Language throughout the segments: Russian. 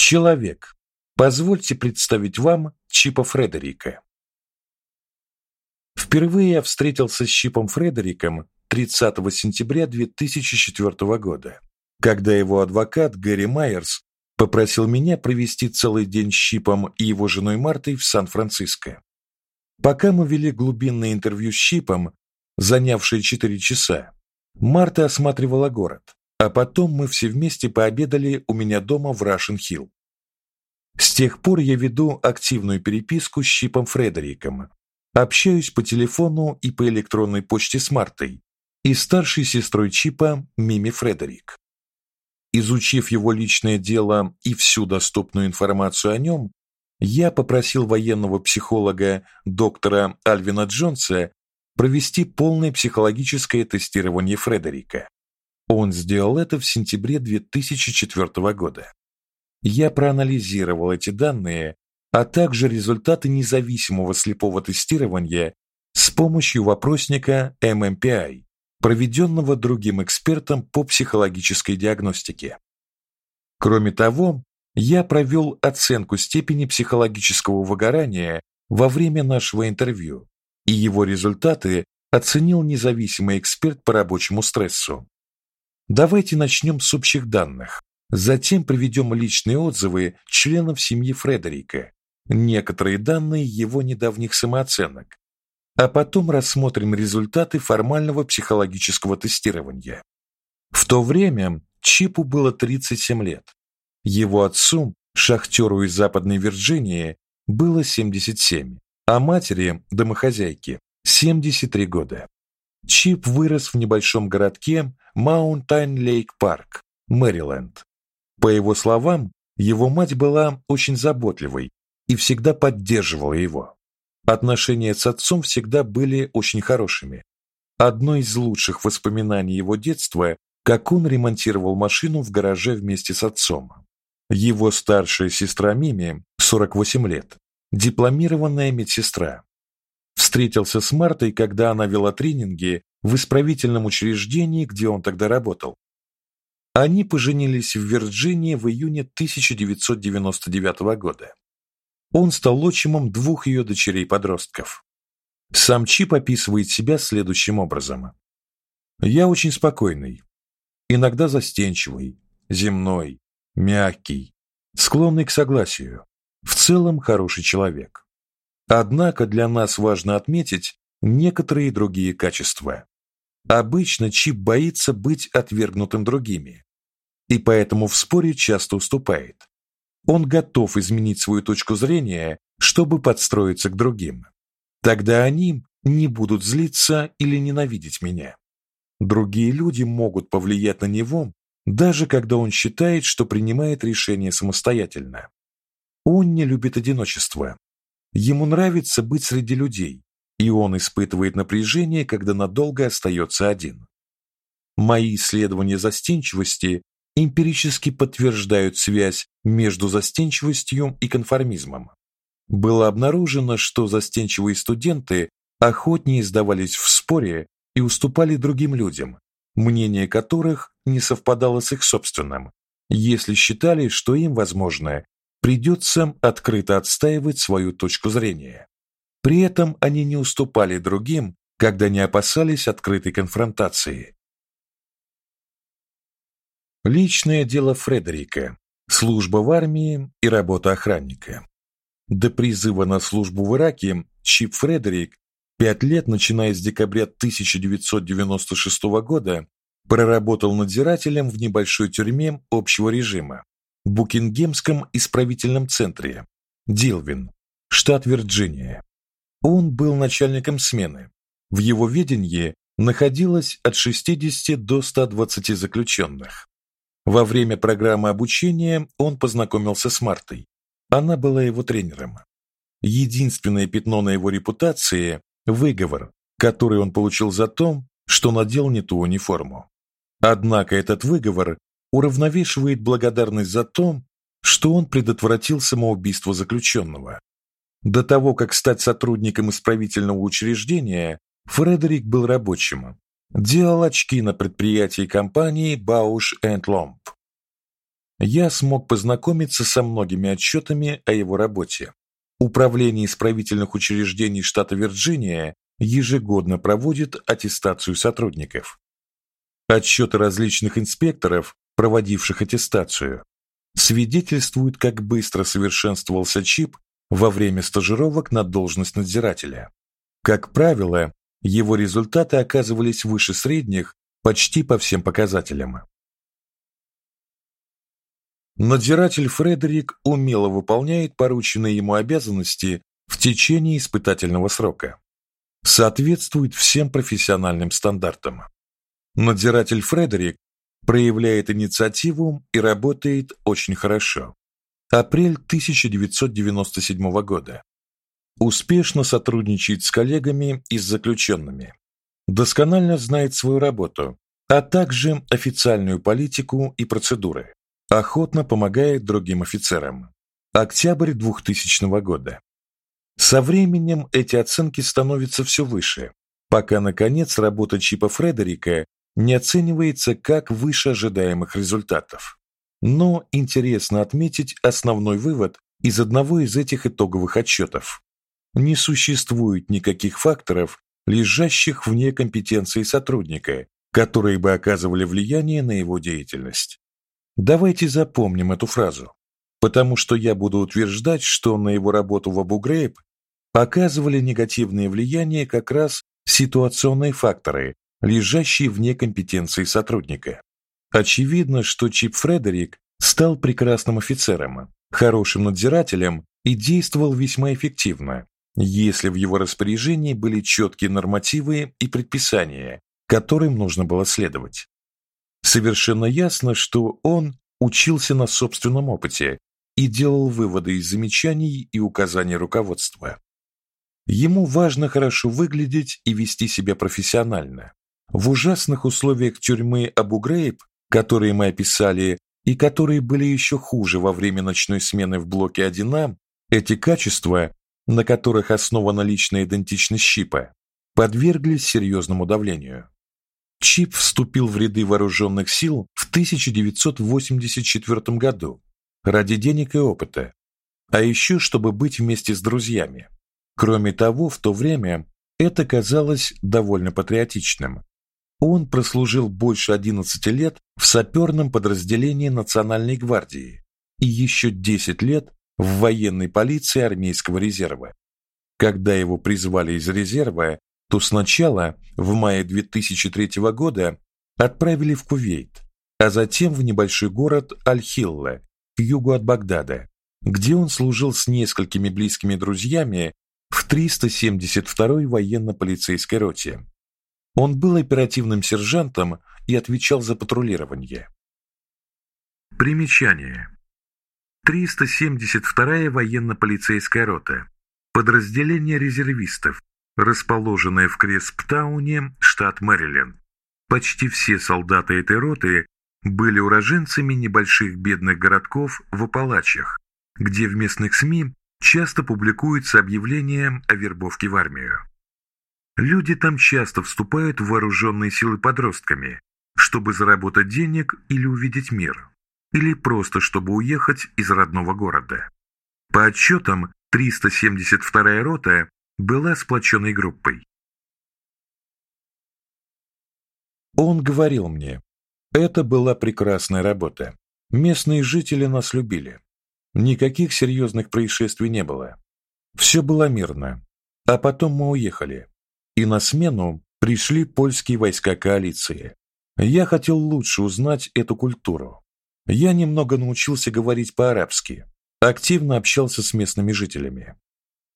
Человек. Позвольте представить вам Чипа Фредерика. Впервые я встретился с Чипом Фредериком 30 сентября 2004 года, когда его адвокат Гэри Майерс попросил меня провести целый день с Чипом и его женой Мартой в Сан-Франциско. Пока мы вели глубинное интервью с Чипом, занявшее 4 часа, Марта осматривала город, а потом мы все вместе пообедали у меня дома в Рашен-Хилл. С тех пор я веду активную переписку с Чипом Фредериком. Общаюсь по телефону и по электронной почте с Мартой и старшей сестрой Чипа Мими Фредерик. Изучив его личное дело и всю доступную информацию о нем, я попросил военного психолога доктора Альвина Джонса провести полное психологическое тестирование Фредерика. Он сделал это в сентябре 2004 года. Я проанализировал эти данные, а также результаты независимого слепого тестирования с помощью вопросника MMPI, проведенного другим экспертом по психологической диагностике. Кроме того, я провел оценку степени психологического выгорания во время нашего интервью, и его результаты оценил независимый эксперт по рабочему стрессу. Давайте начнем с общих данных. Затем приведем личные отзывы членов семьи Фредерика, некоторые данные его недавних самооценок, а потом рассмотрим результаты формального психологического тестирования. В то время Чипу было 37 лет. Его отцу, шахтеру из Западной Вирджинии, было 77, а матери, домохозяйке, 73 года. Чип вырос в небольшом городке Маунтайн-Лейк-парк, Мэриленд. По его словам, его мать была очень заботливой и всегда поддерживала его. Отношения с отцом всегда были очень хорошими. Одно из лучших воспоминаний его детства, как он ремонтировал машину в гараже вместе с отцом. Его старшая сестра Мими, 48 лет, дипломированная медсестра. Встретился с Мартой, когда она вела тренинги в исправительном учреждении, где он тогда работал. Они поженились в Вирджинии в июне 1999 года. Он стал отчимом двух ее дочерей-подростков. Сам Чип описывает себя следующим образом: Я очень спокойный, иногда застенчивый, земной, мягкий, склонный к согласию. В целом хороший человек. Однако для нас важно отметить некоторые другие качества. Обычно Чип боится быть отвергнутым другими, и поэтому в споре часто уступает. Он готов изменить свою точку зрения, чтобы подстроиться к другим. Тогда они не будут злиться или ненавидеть меня. Другие люди могут повлиять на него, даже когда он считает, что принимает решение самостоятельно. Он не любит одиночество. Ему нравится быть среди людей, и он испытывает напряжение, когда надолго остается один. Мои исследования застенчивости эмпирически подтверждают связь между застенчивостью и конформизмом. Было обнаружено, что застенчивые студенты охотнее сдавались в споре и уступали другим людям, мнение которых не совпадало с их собственным, если считали, что им, возможно, придется открыто отстаивать свою точку зрения. При этом они не уступали другим, когда не опасались открытой конфронтации. Личное дело Фредерика, служба в армии и работа охранника. До призыва на службу в Ираке Чип Фредерик пять лет, начиная с декабря 1996 года, проработал надзирателем в небольшой тюрьме общего режима Букингемском исправительном центре Дилвин, штат Вирджиния. Он был начальником смены. В его ведении находилось от 60 до 120 заключенных. Во время программы обучения он познакомился с Мартой. Она была его тренером. Единственное пятно на его репутации выговор, который он получил за то, что надел не ту униформу. Однако этот выговор уравновешивает благодарность за то, что он предотвратил самоубийство заключенного. До того, как стать сотрудником исправительного учреждения, Фредерик был рабочим. Делал очки на предприятии компании Bausch Lomb. я смог познакомиться со многими отчетами о его работе. Управление исправительных учреждений штата Вирджиния ежегодно проводит аттестацию сотрудников. Отчеты различных инспекторов, проводивших аттестацию, свидетельствуют, как быстро совершенствовался чип во время стажировок на должность надзирателя. Как правило, его результаты оказывались выше средних почти по всем показателям. Надзиратель Фредерик умело выполняет порученные ему обязанности в течение испытательного срока. Соответствует всем профессиональным стандартам. Надзиратель Фредерик проявляет инициативу и работает очень хорошо. Апрель 1997 года. Успешно сотрудничает с коллегами и с заключенными. Досконально знает свою работу, а также официальную политику и процедуры. Охотно помогает другим офицерам. Октябрь 2000 года. Со временем эти оценки становятся все выше, пока наконец работа Чипа Фредерика не оценивается как выше ожидаемых результатов. Но интересно отметить основной вывод из одного из этих итоговых отчетов. Не существует никаких факторов, лежащих вне компетенции сотрудника, которые бы оказывали влияние на его деятельность. Давайте запомним эту фразу, потому что я буду утверждать, что на его работу в Абу-Грейб оказывали негативное влияние как раз ситуационные факторы, лежащие вне компетенции сотрудника. Очевидно, что Чип Фредерик стал прекрасным офицером, хорошим надзирателем и действовал весьма эффективно, если в его распоряжении были четкие нормативы и предписания, которым нужно было следовать. Совершенно ясно, что он учился на собственном опыте и делал выводы из замечаний и указаний руководства. Ему важно хорошо выглядеть и вести себя профессионально. В ужасных условиях тюрьмы Абу-Грейб, которые мы описали и которые были еще хуже во время ночной смены в блоке 1А, эти качества, на которых основана личная идентичность Чипа, подверглись серьезному давлению. Чип вступил в ряды вооруженных сил в 1984 году ради денег и опыта, а еще чтобы быть вместе с друзьями. Кроме того, в то время это казалось довольно патриотичным. Он прослужил больше 11 лет в саперном подразделении Национальной гвардии и еще 10 лет в военной полиции армейского резерва. Когда его призвали из резерва, то сначала в мае 2003 года отправили в Кувейт, а затем в небольшой город Аль-Хилла, к югу от Багдада, где он служил с несколькими близкими друзьями в 372-й военно-полицейской роте. Он был оперативным сержантом и отвечал за патрулирование. Примечание. 372-я военно-полицейская рота. Подразделение резервистов, расположенное в Кресптауне, штат Мэриленд. Почти все солдаты этой роты были уроженцами небольших бедных городков в Апалачах, где в местных СМИ часто публикуются объявления о вербовке в армию. Люди там часто вступают в вооруженные силы подростками, чтобы заработать денег или увидеть мир, или просто чтобы уехать из родного города. По отчетам, 372-я рота была сплоченной группой. Он говорил мне, это была прекрасная работа. Местные жители нас любили. Никаких серьезных происшествий не было. Все было мирно. А потом мы уехали и на смену пришли польские войска коалиции. Я хотел лучше узнать эту культуру. Я немного научился говорить по-арабски, активно общался с местными жителями.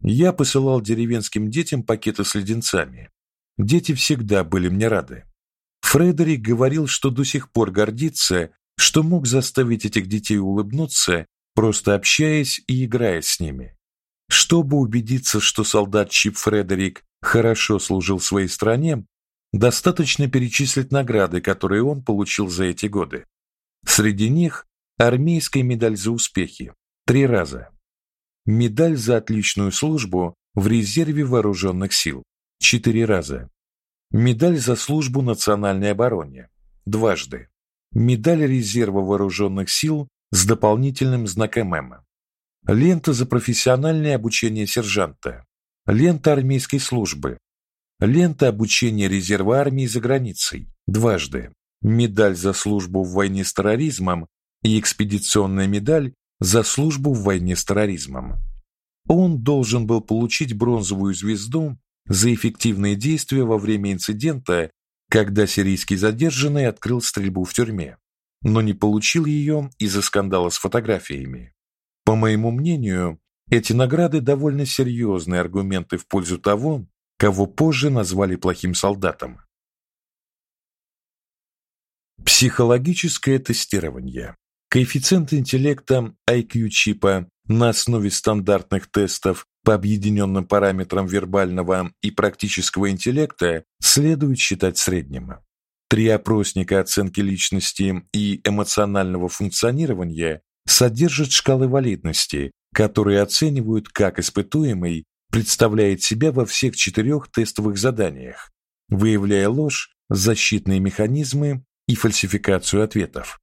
Я посылал деревенским детям пакеты с леденцами. Дети всегда были мне рады. Фредерик говорил, что до сих пор гордится, что мог заставить этих детей улыбнуться, просто общаясь и играя с ними. Чтобы убедиться, что солдат Чип Фредерик хорошо служил своей стране, достаточно перечислить награды, которые он получил за эти годы. Среди них армейская медаль за успехи три раза. Медаль за отличную службу в резерве вооруженных сил четыре раза. Медаль за службу национальной обороне дважды. Медаль резерва вооруженных сил с дополнительным знаком М. Лента за профессиональное обучение сержанта. Лента армейской службы. Лента обучения резерва армии за границей. Дважды. Медаль за службу в войне с терроризмом и экспедиционная медаль за службу в войне с терроризмом. Он должен был получить бронзовую звезду за эффективные действия во время инцидента, когда сирийский задержанный открыл стрельбу в тюрьме, но не получил ее из-за скандала с фотографиями. По моему мнению, эти награды довольно серьезные аргументы в пользу того, кого позже назвали плохим солдатом. Психологическое тестирование. Коэффициент интеллекта IQ-чипа на основе стандартных тестов по объединенным параметрам вербального и практического интеллекта следует считать средним. Три опросника оценки личности и эмоционального функционирования содержат шкалы валидности, которые оценивают, как испытуемый представляет себя во всех четырех тестовых заданиях, выявляя ложь, защитные механизмы и фальсификацию ответов.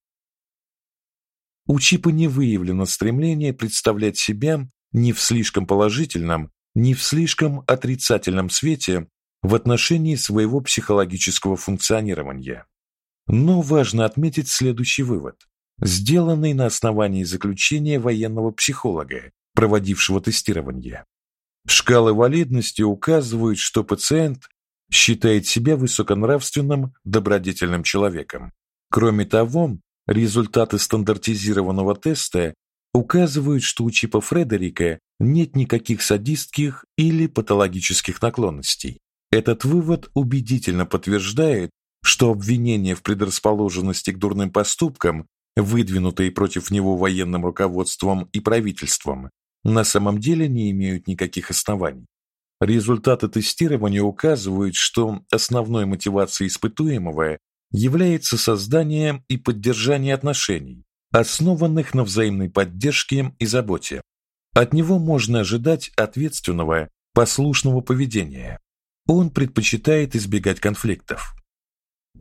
У Чипа не выявлено стремление представлять себя ни в слишком положительном, ни в слишком отрицательном свете в отношении своего психологического функционирования. Но важно отметить следующий вывод, сделанный на основании заключения военного психолога, проводившего тестирование. Шкалы валидности указывают, что пациент считает себя высоконравственным, добродетельным человеком. Кроме того, результаты стандартизированного теста указывают, что у Чипа Фредерика нет никаких садистских или патологических наклонностей. Этот вывод убедительно подтверждает, что обвинения в предрасположенности к дурным поступкам, выдвинутые против него военным руководством и правительством, на самом деле не имеют никаких оснований. Результаты тестирования указывают, что основной мотивацией испытуемого является создание и поддержание отношений, основанных на взаимной поддержке и заботе. От него можно ожидать ответственного, послушного поведения. Он предпочитает избегать конфликтов.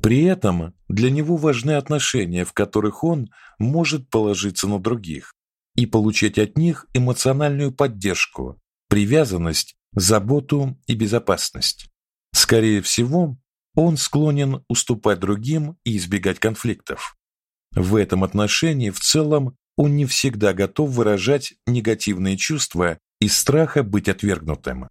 При этом для него важны отношения, в которых он может положиться на других и получать от них эмоциональную поддержку, привязанность, заботу и безопасность. Скорее всего, он склонен уступать другим и избегать конфликтов. В этом отношении в целом он не всегда готов выражать негативные чувства из страха быть отвергнутым.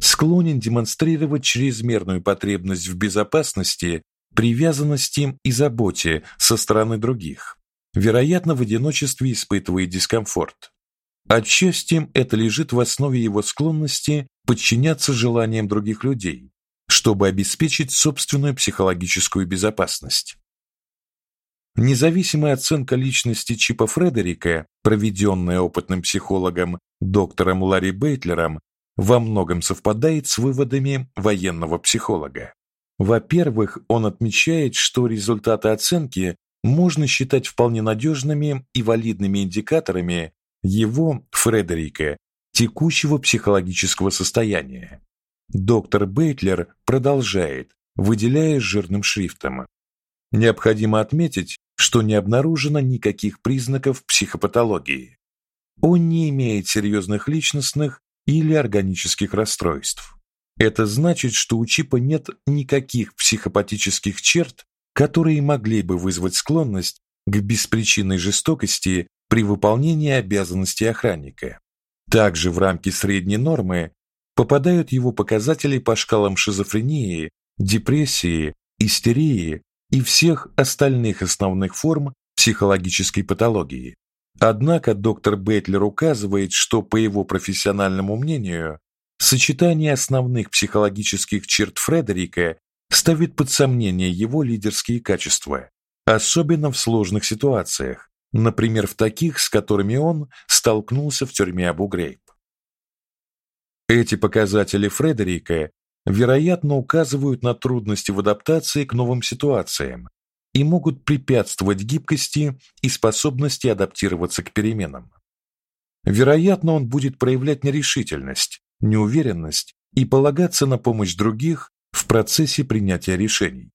Склонен демонстрировать чрезмерную потребность в безопасности, привязанности и заботе со стороны других. Вероятно, в одиночестве испытывает дискомфорт. Отчасти это лежит в основе его склонности подчиняться желаниям других людей, чтобы обеспечить собственную психологическую безопасность. Независимая оценка личности Чипа Фредерика, проведенная опытным психологом доктором Ларри Бейтлером, во многом совпадает с выводами военного психолога. Во-первых, он отмечает, что результаты оценки можно считать вполне надежными и валидными индикаторами его, Фредерика, текущего психологического состояния. Доктор Бейтлер продолжает, выделяя жирным шрифтом. Необходимо отметить, что не обнаружено никаких признаков психопатологии. Он не имеет серьезных личностных или органических расстройств. Это значит, что у Чипа нет никаких психопатических черт, которые могли бы вызвать склонность к беспричинной жестокости при выполнении обязанностей охранника. Также в рамки средней нормы попадают его показатели по шкалам шизофрении, депрессии, истерии и всех остальных основных форм психологической патологии. Однако доктор Бейтлер указывает, что по его профессиональному мнению, сочетание основных психологических черт Фредерика ставит под сомнение его лидерские качества, особенно в сложных ситуациях, например, в таких, с которыми он столкнулся в тюрьме Абу-Грейб. Эти показатели Фредерика, вероятно, указывают на трудности в адаптации к новым ситуациям и могут препятствовать гибкости и способности адаптироваться к переменам. Вероятно, он будет проявлять нерешительность, неуверенность и полагаться на помощь других в процессе принятия решений.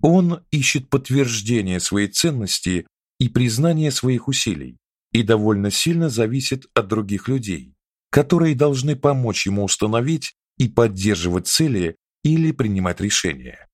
Он ищет подтверждение своей ценности и признание своих усилий и довольно сильно зависит от других людей, которые должны помочь ему установить и поддерживать цели или принимать решения.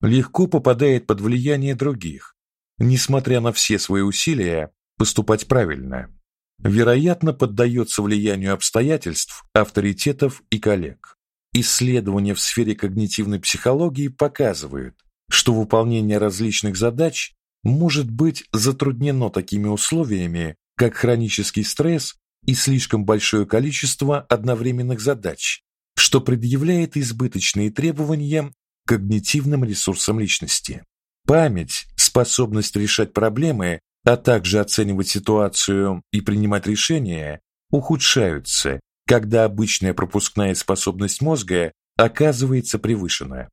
Легко попадает под влияние других, несмотря на все свои усилия поступать правильно. Вероятно, поддается влиянию обстоятельств, авторитетов и коллег. Исследования в сфере когнитивной психологии показывают, что выполнение различных задач может быть затруднено такими условиями, как хронический стресс и слишком большое количество одновременных задач, что предъявляет избыточные требования к когнитивным ресурсам личности. Память, способность решать проблемы, а также оценивать ситуацию и принимать решения ухудшаются, когда обычная пропускная способность мозга оказывается превышена.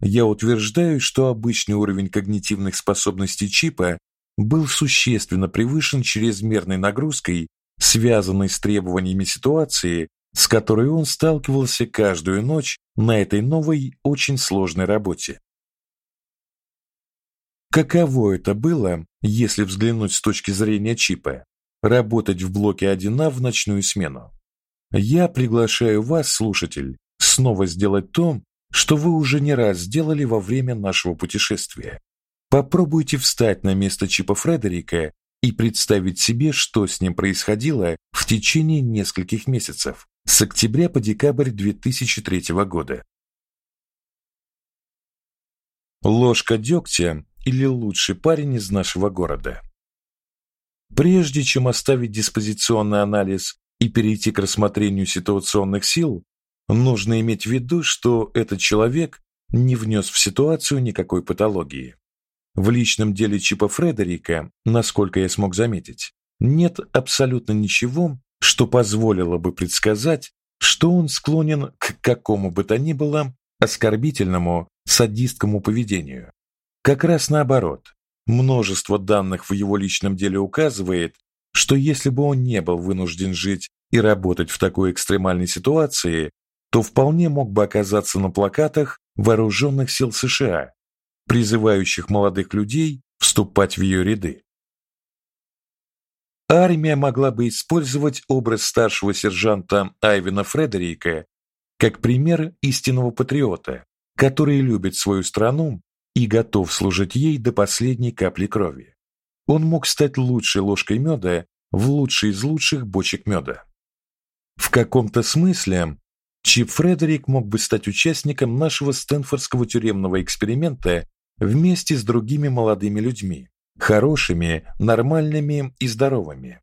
Я утверждаю, что обычный уровень когнитивных способностей чипа был существенно превышен чрезмерной нагрузкой, связанной с требованиями ситуации, с которой он сталкивался каждую ночь на этой новой, очень сложной работе. Каково это было, если взглянуть с точки зрения чипа, работать в блоке 1А в ночную смену? Я приглашаю вас, слушатель, снова сделать то, что вы уже не раз сделали во время нашего путешествия. Попробуйте встать на место Чипа Фредерика и представить себе, что с ним происходило в течение нескольких месяцев, с октября по декабрь 2003 года. Ложка дегтя или лучший парень из нашего города. Прежде чем оставить диспозиционный анализ и перейти к рассмотрению ситуационных сил, нужно иметь в виду, что этот человек не внес в ситуацию никакой патологии. В личном деле Чипа Фредерика, насколько я смог заметить, нет абсолютно ничего, что позволило бы предсказать, что он склонен к какому бы то ни было оскорбительному, садистскому поведению. Как раз наоборот. Множество данных в его личном деле указывает, что если бы он не был вынужден жить и работать в такой экстремальной ситуации, то вполне мог бы оказаться на плакатах вооруженных сил США призывающих молодых людей вступать в ее ряды. Армия могла бы использовать образ старшего сержанта Айвена Фредерика как пример истинного патриота, который любит свою страну и готов служить ей до последней капли крови. Он мог стать лучшей ложкой меда в лучшей из лучших бочек меда. В каком-то смысле Чип Фредерик мог бы стать участником нашего Стэнфордского тюремного эксперимента вместе с другими молодыми людьми, хорошими, нормальными и здоровыми,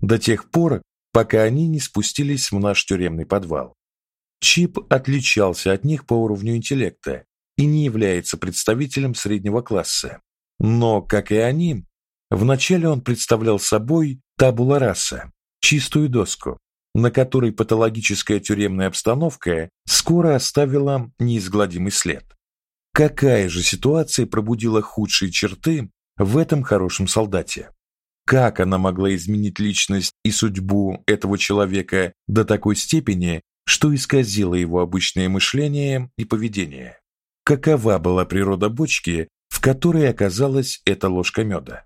до тех пор, пока они не спустились в наш тюремный подвал. Чип отличался от них по уровню интеллекта и не является представителем среднего класса. Но, как и они, вначале он представлял собой табула раса, чистую доску, на которой патологическая тюремная обстановка скоро оставила неизгладимый след. Какая же ситуация пробудила худшие черты в этом хорошем солдате? Как она могла изменить личность и судьбу этого человека до такой степени, что исказило его обычное мышление и поведение? Какова была природа бочки, в которой оказалась эта ложка меда?